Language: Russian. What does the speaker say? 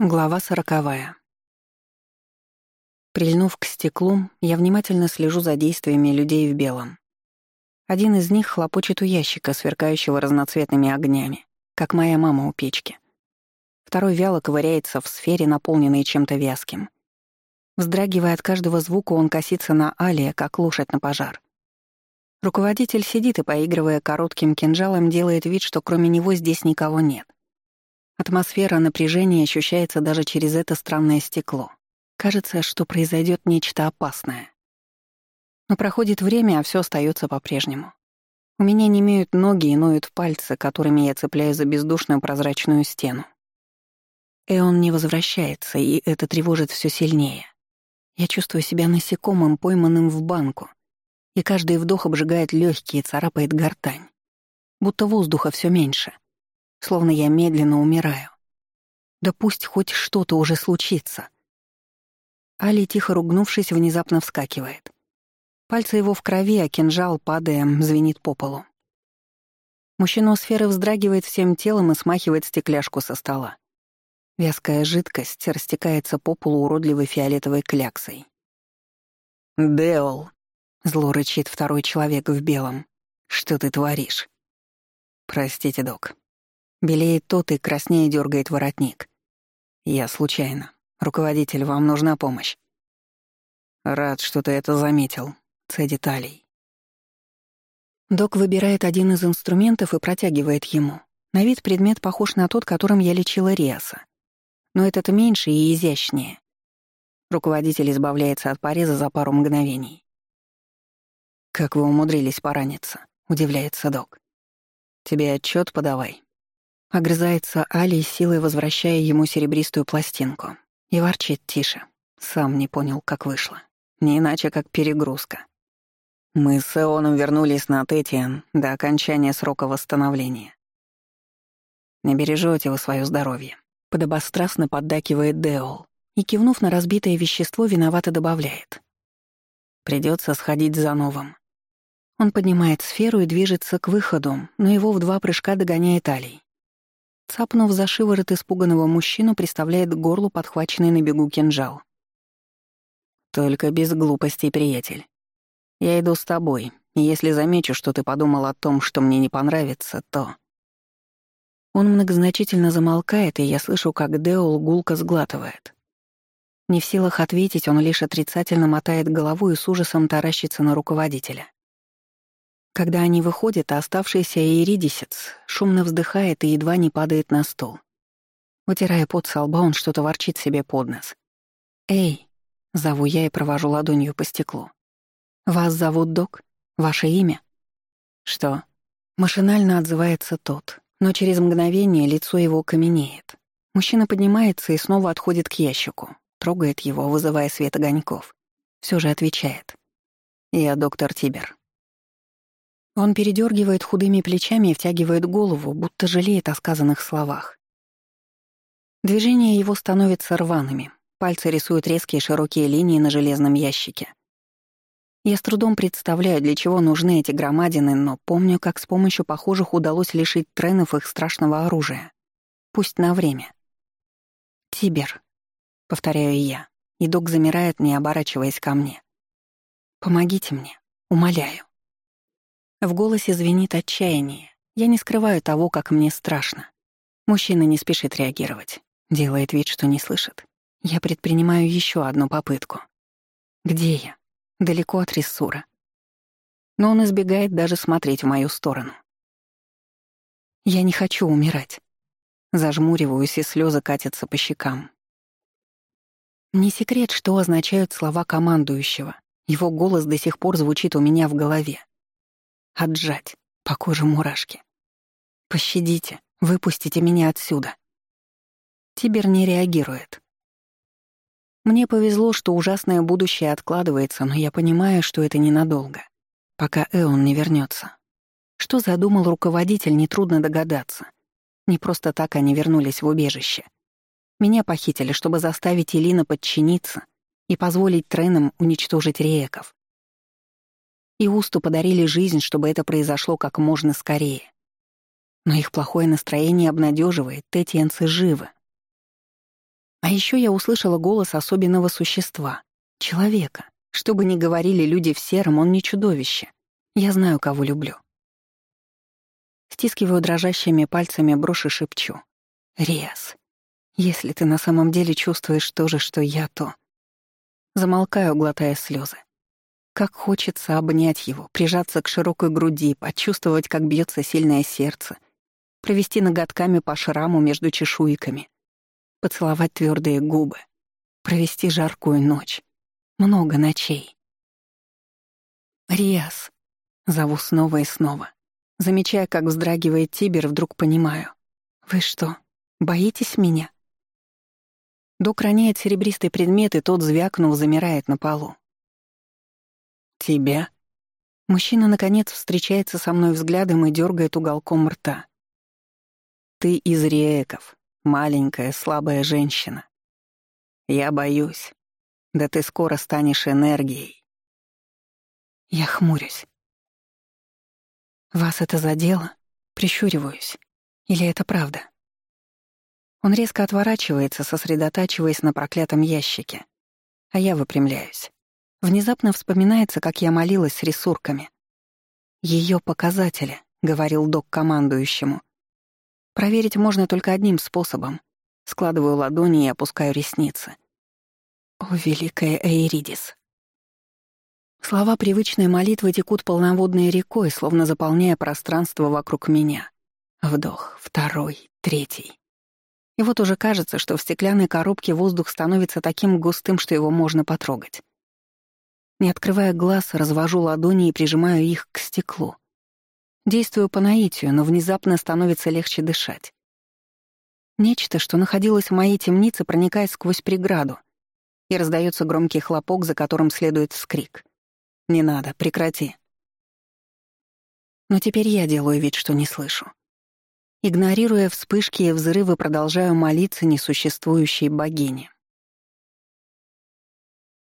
Глава сороковая. Прильнув к стеклу, я внимательно слежу за действиями людей в белом. Один из них хлопочет у ящика, сверкающего разноцветными огнями, как моя мама у печки. Второй вяло ковыряется в сфере, наполненной чем-то вязким. Вздрагивая от каждого звука, он косится на Алия, как лошадь на пожар. Руководитель сидит и, поигрывая коротким кинжалом, делает вид, что кроме него здесь никого нет. Атмосфера напряжения ощущается даже через это странное стекло. Кажется, что произойдет нечто опасное. Но проходит время, а все остается по-прежнему. У меня не имеют ноги и ноют пальцы, которыми я цепляю за бездушную прозрачную стену. И он не возвращается, и это тревожит все сильнее. Я чувствую себя насекомым, пойманным в банку, и каждый вдох обжигает легкие, царапает гортань. Будто воздуха все меньше — словно я медленно умираю. Да пусть хоть что-то уже случится. Али, тихо ругнувшись, внезапно вскакивает. Пальцы его в крови, а кинжал, падая, звенит по полу. Мужчина у сферы вздрагивает всем телом и смахивает стекляшку со стола. Вязкая жидкость растекается по полу уродливой фиолетовой кляксой. «Деол», — зло рычит второй человек в белом, — «что ты творишь?» «Простите, док, Белеет тот и краснее дергает воротник. Я случайно. Руководитель, вам нужна помощь. Рад, что ты это заметил, цедит Алий. Док выбирает один из инструментов и протягивает ему. На вид предмет похож на тот, которым я лечила Риаса. Но этот меньше и изящнее. Руководитель избавляется от пореза за пару мгновений. «Как вы умудрились пораниться?» — удивляется док. «Тебе отчет подавай», Огрызается Али, силой возвращая ему серебристую пластинку. И ворчит тише. Сам не понял, как вышло. Не иначе, как перегрузка. Мы с Эоном вернулись на Тетиан до окончания срока восстановления. «Не бережете вы свое здоровье», — подобострастно поддакивает Деол и, кивнув на разбитое вещество, виновато добавляет. Придется сходить за новым. Он поднимает сферу и движется к выходу, но его в два прыжка догоняет Алий. Цапнув за шиворот испуганного мужчину, приставляет к горлу подхваченный на бегу кинжал. «Только без глупостей, приятель. Я иду с тобой, и если замечу, что ты подумал о том, что мне не понравится, то...» Он многозначительно замолкает, и я слышу, как Деол гулко сглатывает. Не в силах ответить, он лишь отрицательно мотает головой и с ужасом таращится на руководителя. Когда они выходят, а оставшийся иридисец шумно вздыхает и едва не падает на стол. Вытирая пот со лба, он что-то ворчит себе под нос. «Эй!» — зову я и провожу ладонью по стеклу. «Вас зовут Док? Ваше имя?» «Что?» Машинально отзывается тот, но через мгновение лицо его каменеет. Мужчина поднимается и снова отходит к ящику, трогает его, вызывая свет огоньков. Все же отвечает. «Я доктор Тибер. Он передергивает худыми плечами и втягивает голову, будто жалеет о сказанных словах. Движения его становятся рваными, пальцы рисуют резкие широкие линии на железном ящике. Я с трудом представляю, для чего нужны эти громадины, но помню, как с помощью похожих удалось лишить тренов их страшного оружия. Пусть на время. «Тибер», — повторяю я, и док замирает, не оборачиваясь ко мне. «Помогите мне, умоляю». В голосе звенит отчаяние. Я не скрываю того, как мне страшно. Мужчина не спешит реагировать. Делает вид, что не слышит. Я предпринимаю еще одну попытку. Где я? Далеко от Рессура. Но он избегает даже смотреть в мою сторону. Я не хочу умирать. Зажмуриваюсь, и слезы катятся по щекам. Не секрет, что означают слова командующего. Его голос до сих пор звучит у меня в голове. Отжать. По коже мурашки. Пощадите. Выпустите меня отсюда. Тибер не реагирует. Мне повезло, что ужасное будущее откладывается, но я понимаю, что это ненадолго, пока Эон не вернется. Что задумал руководитель, нетрудно догадаться. Не просто так они вернулись в убежище. Меня похитили, чтобы заставить Элина подчиниться и позволить Тренам уничтожить Рееков и Усту подарили жизнь, чтобы это произошло как можно скорее. Но их плохое настроение обнадеживает, тетиенцы живы. А еще я услышала голос особенного существа — человека. Что бы ни говорили люди в сером, он не чудовище. Я знаю, кого люблю. Стискиваю дрожащими пальцами брошь и шепчу. «Риас, если ты на самом деле чувствуешь то же, что я, то...» Замолкаю, глотая слезы. Как хочется обнять его, прижаться к широкой груди, почувствовать, как бьется сильное сердце, провести ноготками по шраму между чешуйками, поцеловать твердые губы, провести жаркую ночь. Много ночей. «Риас», — зову снова и снова. Замечая, как вздрагивает Тибер, вдруг понимаю. «Вы что, боитесь меня?» Док роняет серебристый предмет, и тот, звякнув, замирает на полу. «Тебя?» Мужчина, наконец, встречается со мной взглядом и дергает уголком рта. «Ты из Риеков, маленькая, слабая женщина. Я боюсь. Да ты скоро станешь энергией». Я хмурюсь. «Вас это задело?» Прищуриваюсь. Или это правда? Он резко отворачивается, сосредотачиваясь на проклятом ящике. А я выпрямляюсь. Внезапно вспоминается, как я молилась с рисурками. Ее показатели», — говорил док командующему. «Проверить можно только одним способом. Складываю ладони и опускаю ресницы. О, великая Эйридис, Слова привычной молитвы текут полноводной рекой, словно заполняя пространство вокруг меня. Вдох, второй, третий. И вот уже кажется, что в стеклянной коробке воздух становится таким густым, что его можно потрогать. Не открывая глаз, развожу ладони и прижимаю их к стеклу. Действую по наитию, но внезапно становится легче дышать. Нечто, что находилось в моей темнице, проникает сквозь преграду, и раздается громкий хлопок, за которым следует вскрик. «Не надо, прекрати». Но теперь я делаю вид, что не слышу. Игнорируя вспышки и взрывы, продолжаю молиться несуществующей богине.